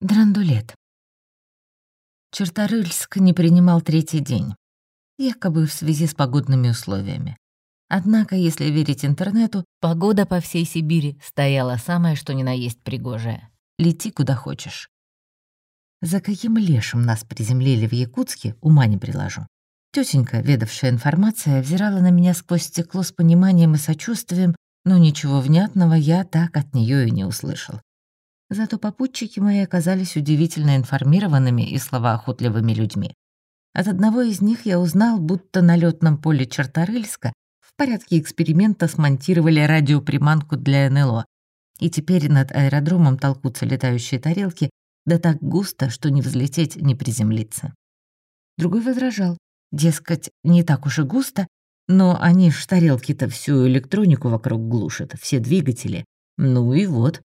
Драндулет. Черторыльск не принимал третий день, якобы в связи с погодными условиями. Однако, если верить интернету, погода по всей Сибири стояла самая что ни на есть пригожая. Лети куда хочешь. За каким лешим нас приземлили в Якутске, ума не приложу. Тетенька, ведавшая информация, взирала на меня сквозь стекло с пониманием и сочувствием, но ничего внятного я так от нее и не услышал. Зато попутчики мои оказались удивительно информированными и словоохотливыми людьми. От одного из них я узнал, будто на летном поле Черторыльска в порядке эксперимента смонтировали радиоприманку для НЛО, и теперь над аэродромом толкутся летающие тарелки, да так густо, что не взлететь, не приземлиться. Другой возражал, дескать, не так уж и густо, но они ж тарелки-то всю электронику вокруг глушат, все двигатели. Ну и вот,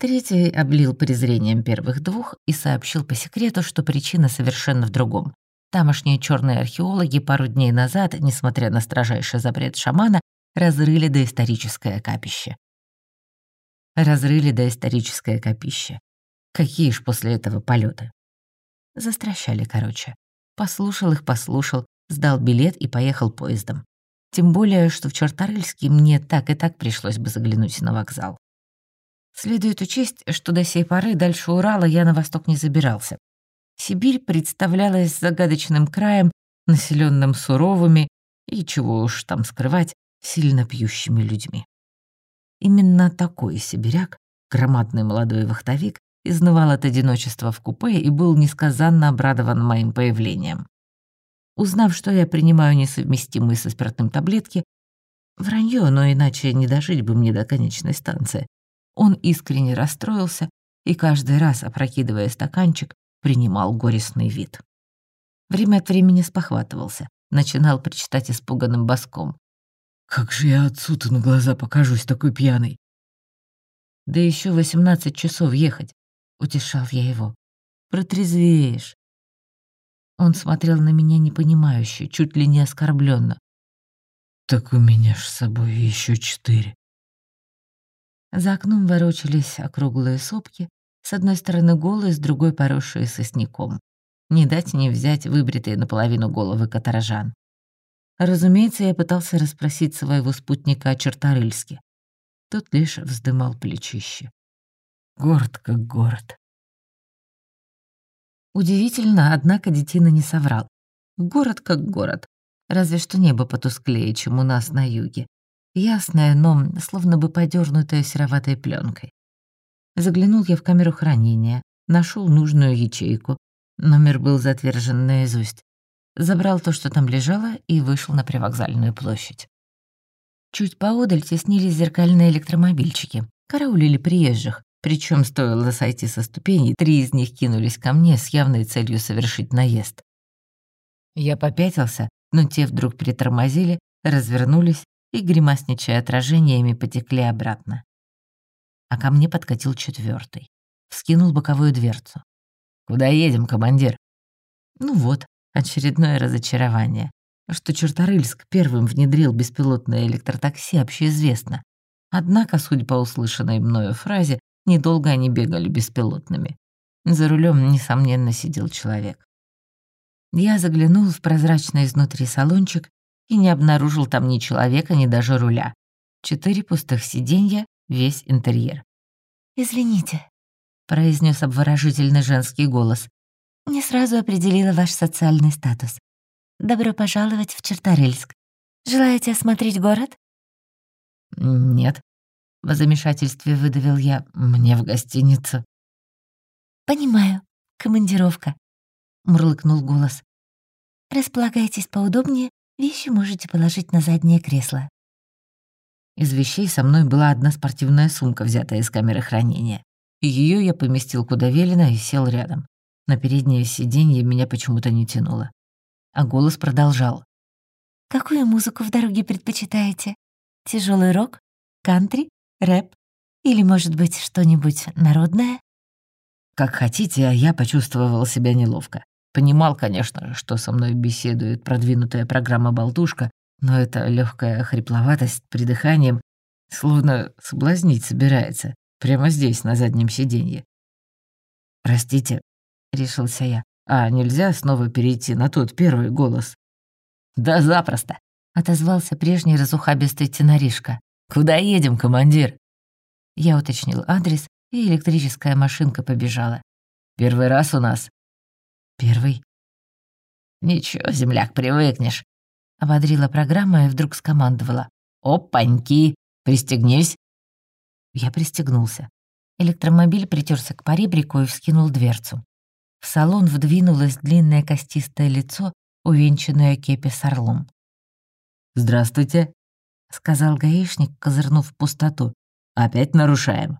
Третий облил презрением первых двух и сообщил по секрету, что причина совершенно в другом. Тамошние черные археологи пару дней назад, несмотря на строжайший запрет шамана, разрыли доисторическое капище. Разрыли доисторическое капище. Какие ж после этого полеты? Застращали, короче. Послушал их, послушал, сдал билет и поехал поездом. Тем более, что в Черторыльске мне так и так пришлось бы заглянуть на вокзал. Следует учесть, что до сей поры дальше Урала я на восток не забирался. Сибирь представлялась загадочным краем, населенным суровыми и, чего уж там скрывать, сильно пьющими людьми. Именно такой сибиряк, громадный молодой вахтовик, изнывал от одиночества в купе и был несказанно обрадован моим появлением. Узнав, что я принимаю несовместимые со спиртным таблетки, вранье, но иначе не дожить бы мне до конечной станции, он искренне расстроился и каждый раз, опрокидывая стаканчик, принимал горестный вид. Время от времени спохватывался, начинал прочитать испуганным боском. «Как же я отцу-то на глаза покажусь такой пьяный!» «Да еще восемнадцать часов ехать», — утешал я его. «Протрезвеешь». Он смотрел на меня непонимающе, чуть ли не оскорбленно. «Так у меня ж с собой еще четыре». За окном ворочались округлые сопки, с одной стороны голые, с другой поросшие сосняком. Не дать не взять выбритые наполовину головы каторжан. Разумеется, я пытался расспросить своего спутника о Черторыльске. Тот лишь вздымал плечище. Город как город. Удивительно, однако детина не соврал. Город как город, разве что небо потусклее, чем у нас на юге. Ясная, но словно бы подернутая сероватой пленкой. Заглянул я в камеру хранения, нашел нужную ячейку. Номер был затвержен наизусть. Забрал то, что там лежало, и вышел на привокзальную площадь. Чуть поодаль теснились зеркальные электромобильчики, караулили приезжих, причем стоило сойти со ступеней, три из них кинулись ко мне с явной целью совершить наезд. Я попятился, но те вдруг притормозили, развернулись и, гримасничая отражениями, потекли обратно. А ко мне подкатил четвертый, Вскинул боковую дверцу. «Куда едем, командир?» Ну вот, очередное разочарование. Что Черторыльск первым внедрил беспилотное электротакси, общеизвестно. Однако, судя по услышанной мною фразе, недолго они бегали беспилотными. За рулем, несомненно, сидел человек. Я заглянул в прозрачный изнутри салончик и не обнаружил там ни человека, ни даже руля. Четыре пустых сиденья, весь интерьер. «Извините», — произнес обворожительный женский голос. «Не сразу определила ваш социальный статус. Добро пожаловать в Черторельск. Желаете осмотреть город?» «Нет», — в замешательстве выдавил я. «Мне в гостиницу». «Понимаю. Командировка», — мурлыкнул голос. «Располагайтесь поудобнее Вещи можете положить на заднее кресло. Из вещей со мной была одна спортивная сумка, взятая из камеры хранения. Ее я поместил куда велено и сел рядом. На переднее сиденье меня почему-то не тянуло. А голос продолжал. «Какую музыку в дороге предпочитаете? Тяжелый рок? Кантри? Рэп? Или, может быть, что-нибудь народное?» Как хотите, а я почувствовал себя неловко. Понимал, конечно, что со мной беседует продвинутая программа «Болтушка», но эта легкая хрипловатость придыханием словно соблазнить собирается, прямо здесь, на заднем сиденье. «Простите», — решился я. «А нельзя снова перейти на тот первый голос?» «Да запросто», — отозвался прежний разухабистый теноришка. «Куда едем, командир?» Я уточнил адрес, и электрическая машинка побежала. «Первый раз у нас?» «Первый». «Ничего, земляк, привыкнешь», — ободрила программа и вдруг скомандовала. «Опаньки! Пристегнись!» Я пристегнулся. Электромобиль притерся к поребрику и вскинул дверцу. В салон вдвинулось длинное костистое лицо, увенчанное кепи с орлом. «Здравствуйте», — сказал гаишник, козырнув в пустоту. «Опять нарушаем».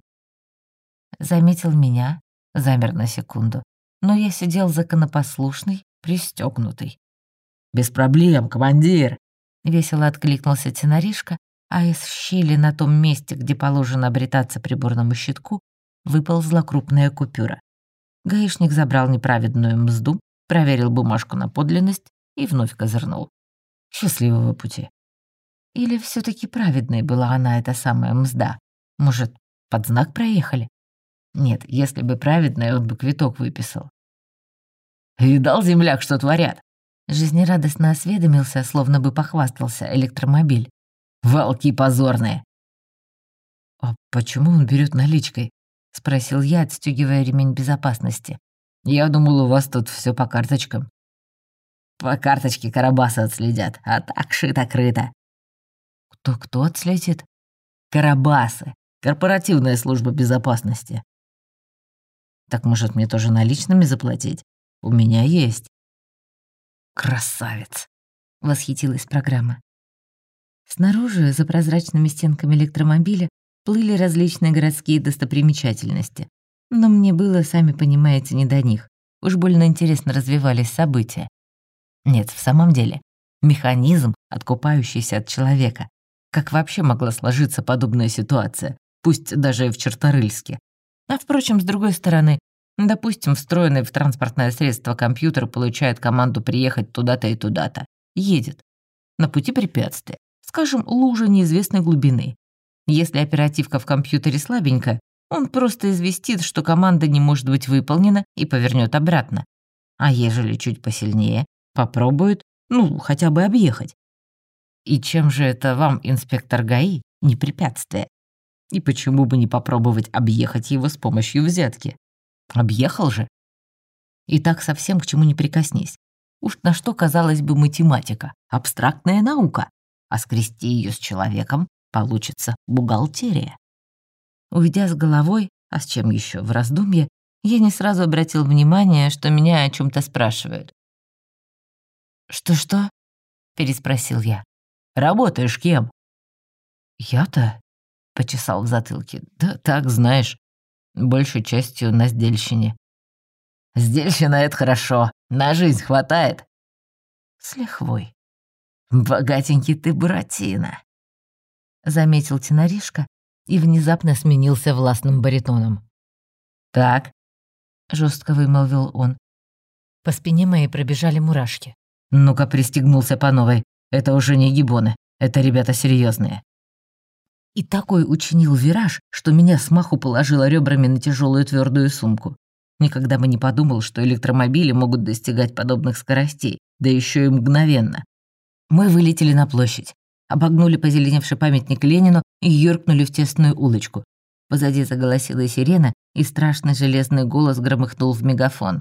Заметил меня, замер на секунду, но я сидел законопослушный, пристегнутый. «Без проблем, командир!» — весело откликнулся теноришка, а из щели на том месте, где положено обретаться приборному щитку, выползла крупная купюра. Гаишник забрал неправедную мзду, проверил бумажку на подлинность и вновь козырнул. «Счастливого пути!» Или все таки праведной была она, эта самая мзда? Может, под знак проехали? Нет, если бы праведная, он бы квиток выписал. «Видал, земляк, что творят?» Жизнерадостно осведомился, словно бы похвастался электромобиль. «Волки позорные!» «А почему он берет наличкой?» — спросил я, отстегивая ремень безопасности. «Я думал, у вас тут все по карточкам». «По карточке Карабаса отследят, а так шито-крыто». «Кто-кто отследит?» «Карабасы. Корпоративная служба безопасности». «Так, может, мне тоже наличными заплатить? У меня есть». «Красавец!» — восхитилась программа. Снаружи, за прозрачными стенками электромобиля, плыли различные городские достопримечательности. Но мне было, сами понимаете, не до них. Уж больно интересно развивались события. Нет, в самом деле, механизм, откупающийся от человека. Как вообще могла сложиться подобная ситуация, пусть даже и в Черторыльске? А впрочем, с другой стороны, допустим, встроенный в транспортное средство компьютер получает команду приехать туда-то и туда-то. Едет. На пути препятствия. Скажем, лужа неизвестной глубины. Если оперативка в компьютере слабенькая, он просто известит, что команда не может быть выполнена и повернет обратно. А ежели чуть посильнее, попробует, ну, хотя бы объехать. И чем же это вам, инспектор ГАИ, не препятствие? И почему бы не попробовать объехать его с помощью взятки? Объехал же. И так совсем к чему не прикоснись. Уж на что, казалось бы, математика, абстрактная наука, а скрести ее с человеком получится бухгалтерия. Увидя с головой, а с чем еще в раздумье, я не сразу обратил внимание, что меня о чем то спрашивают. «Что-что?» — переспросил я. «Работаешь кем?» «Я-то?» — почесал в затылке. «Да так, знаешь, большей частью на сдельщине». «Сдельщина — это хорошо, на жизнь хватает?» «С лихвой». «Богатенький ты, Буратино!» — заметил теноришка и внезапно сменился властным баритоном. «Так», — жестко вымолвил он. По спине моей пробежали мурашки. «Ну-ка, пристегнулся по новой. Это уже не гибоны, это ребята серьезные. И такой учинил вираж, что меня смаху положило ребрами на тяжелую твердую сумку. Никогда бы не подумал, что электромобили могут достигать подобных скоростей, да еще и мгновенно. Мы вылетели на площадь обогнули позеленевший памятник Ленину и юркнули в тесную улочку. Позади заголосила сирена, и страшный железный голос громыхнул в мегафон.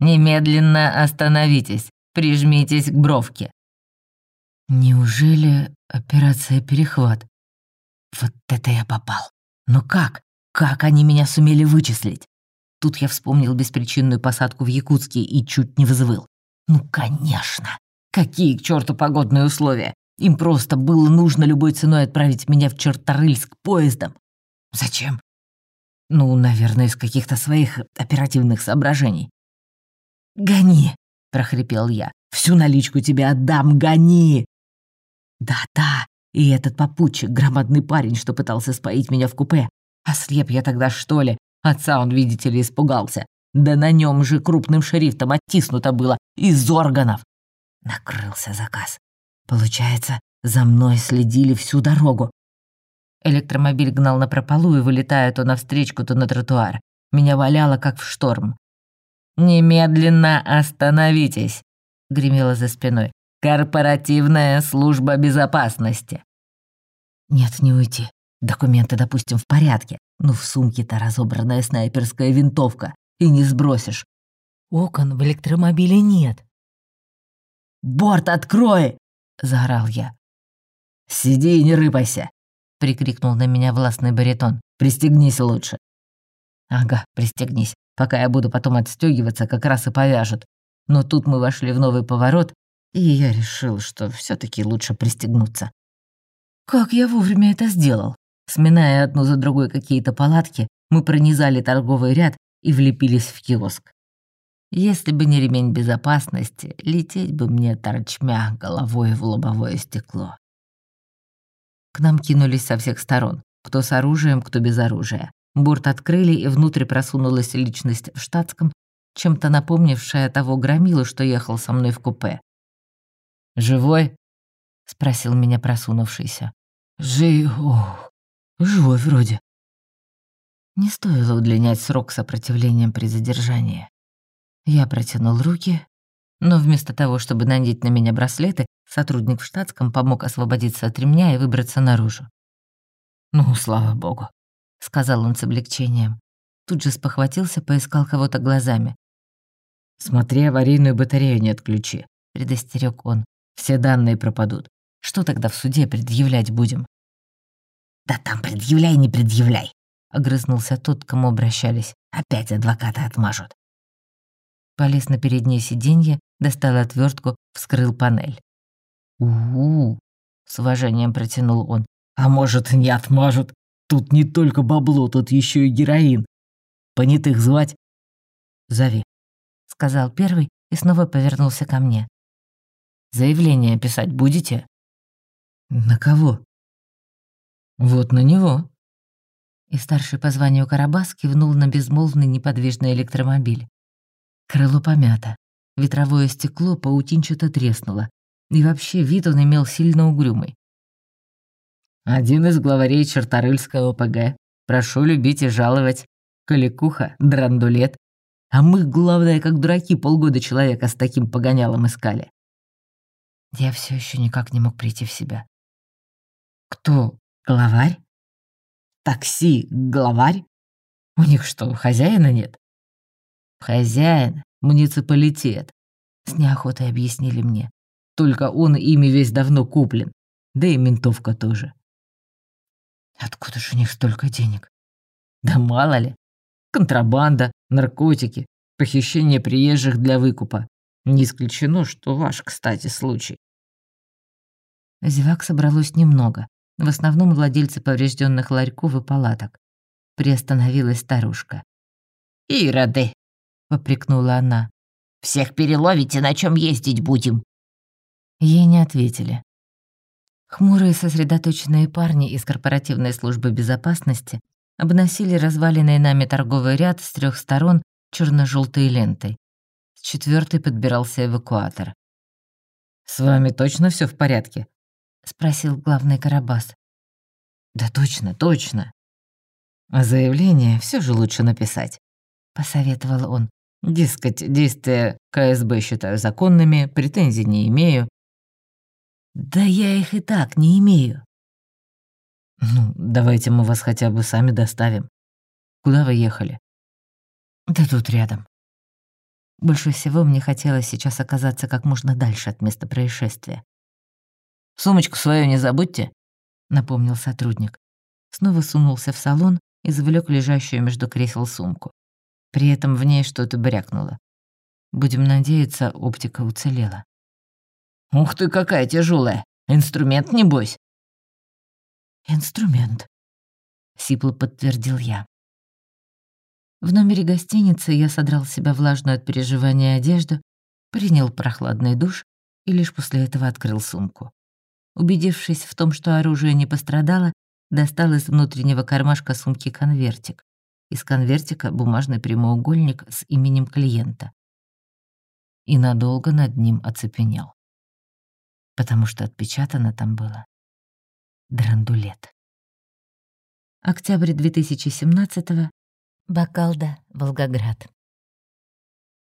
«Немедленно остановитесь! Прижмитесь к бровке!» Неужели операция «Перехват»? Вот это я попал. Но как? Как они меня сумели вычислить? Тут я вспомнил беспричинную посадку в Якутске и чуть не взвыл. Ну, конечно. Какие к черту погодные условия? Им просто было нужно любой ценой отправить меня в Черторыльск поездом. Зачем? Ну, наверное, из каких-то своих оперативных соображений. «Гони!» — прохрипел я. «Всю наличку тебе отдам, гони!» «Да-да, и этот попутчик, громадный парень, что пытался споить меня в купе. Ослеп я тогда, что ли? Отца он, видите ли, испугался. Да на нем же крупным шрифтом оттиснуто было. Из органов. Накрылся заказ. Получается, за мной следили всю дорогу. Электромобиль гнал на прополу и вылетая то на встречку, то на тротуар. Меня валяло, как в шторм. «Немедленно остановитесь!» — гремело за спиной. «Корпоративная служба безопасности!» «Нет, не уйти. Документы, допустим, в порядке. Но в сумке-то разобранная снайперская винтовка. И не сбросишь. Окон в электромобиле нет. «Борт открой!» — заорал я. «Сиди и не рыпайся!» — прикрикнул на меня властный баритон. «Пристегнись лучше!» «Ага, пристегнись. Пока я буду потом отстегиваться, как раз и повяжут. Но тут мы вошли в новый поворот, и я решил, что все таки лучше пристегнуться. Как я вовремя это сделал? Сминая одну за другой какие-то палатки, мы пронизали торговый ряд и влепились в киоск. Если бы не ремень безопасности, лететь бы мне торчмя головой в лобовое стекло. К нам кинулись со всех сторон, кто с оружием, кто без оружия. Борт открыли, и внутрь просунулась личность в штатском, чем-то напомнившая того громилу, что ехал со мной в купе. «Живой?» — спросил меня просунувшийся. «Жив... Живой вроде». Не стоило удлинять срок сопротивлением при задержании. Я протянул руки, но вместо того, чтобы надеть на меня браслеты, сотрудник в штатском помог освободиться от ремня и выбраться наружу. «Ну, слава богу», — сказал он с облегчением. Тут же спохватился, поискал кого-то глазами. «Смотри, аварийную батарею не отключи», — предостерег он. «Все данные пропадут. Что тогда в суде предъявлять будем?» «Да там предъявляй, не предъявляй», — огрызнулся тот, к кому обращались. «Опять адвоката отмажут». Полез на переднее сиденье, достал отвертку, вскрыл панель. «У-у-у!» — с уважением протянул он. «А может, не отмажут? Тут не только бабло, тут еще и героин. Понятых звать?» «Зови», — сказал первый и снова повернулся ко мне. «Заявление писать будете?» «На кого?» «Вот на него». И старший по званию Карабас кивнул на безмолвный неподвижный электромобиль. Крыло помято, ветровое стекло паутинчато треснуло, и вообще вид он имел сильно угрюмый. «Один из главарей Черторыльского ОПГ. Прошу любить и жаловать. Каликуха, драндулет. А мы, главное, как дураки, полгода человека с таким погонялом искали». Я все еще никак не мог прийти в себя. «Кто? Главарь? Такси, главарь? У них что, хозяина нет?» «Хозяин, муниципалитет», — с неохотой объяснили мне. «Только он ими весь давно куплен, да и ментовка тоже». «Откуда же у них столько денег?» «Да мало ли. Контрабанда, наркотики, похищение приезжих для выкупа. Не исключено, что ваш, кстати, случай». Зевак собралось немного, в основном владельцы поврежденных ларьков и палаток. Приостановилась старушка. «Ироды!» попрекнула она. «Всех переловите, на чем ездить будем?» Ей не ответили. Хмурые сосредоточенные парни из корпоративной службы безопасности обносили разваленный нами торговый ряд с трех сторон черно желтой лентой. С четвертой подбирался эвакуатор. «С вами точно все в порядке?» — спросил главный Карабас. «Да точно, точно». «А заявление все же лучше написать», — посоветовал он. Дескать, действия КСБ считаю законными, претензий не имею. Да я их и так не имею. Ну, давайте мы вас хотя бы сами доставим. Куда вы ехали? Да тут рядом. Больше всего мне хотелось сейчас оказаться как можно дальше от места происшествия. «Сумочку свою не забудьте», — напомнил сотрудник. Снова сунулся в салон и завлек лежащую между кресел сумку. При этом в ней что-то брякнуло. Будем надеяться, оптика уцелела. «Ух ты, какая тяжелая! Инструмент, небось?» «Инструмент», — сипло подтвердил я. В номере гостиницы я содрал с себя влажную от переживания одежду, принял прохладный душ и лишь после этого открыл сумку. Убедившись в том, что оружие не пострадало, достал из внутреннего кармашка сумки конвертик. Из конвертика бумажный прямоугольник с именем клиента. И надолго над ним оцепенел. Потому что отпечатано там было драндулет. Октябрь 2017 Бакалда, Волгоград.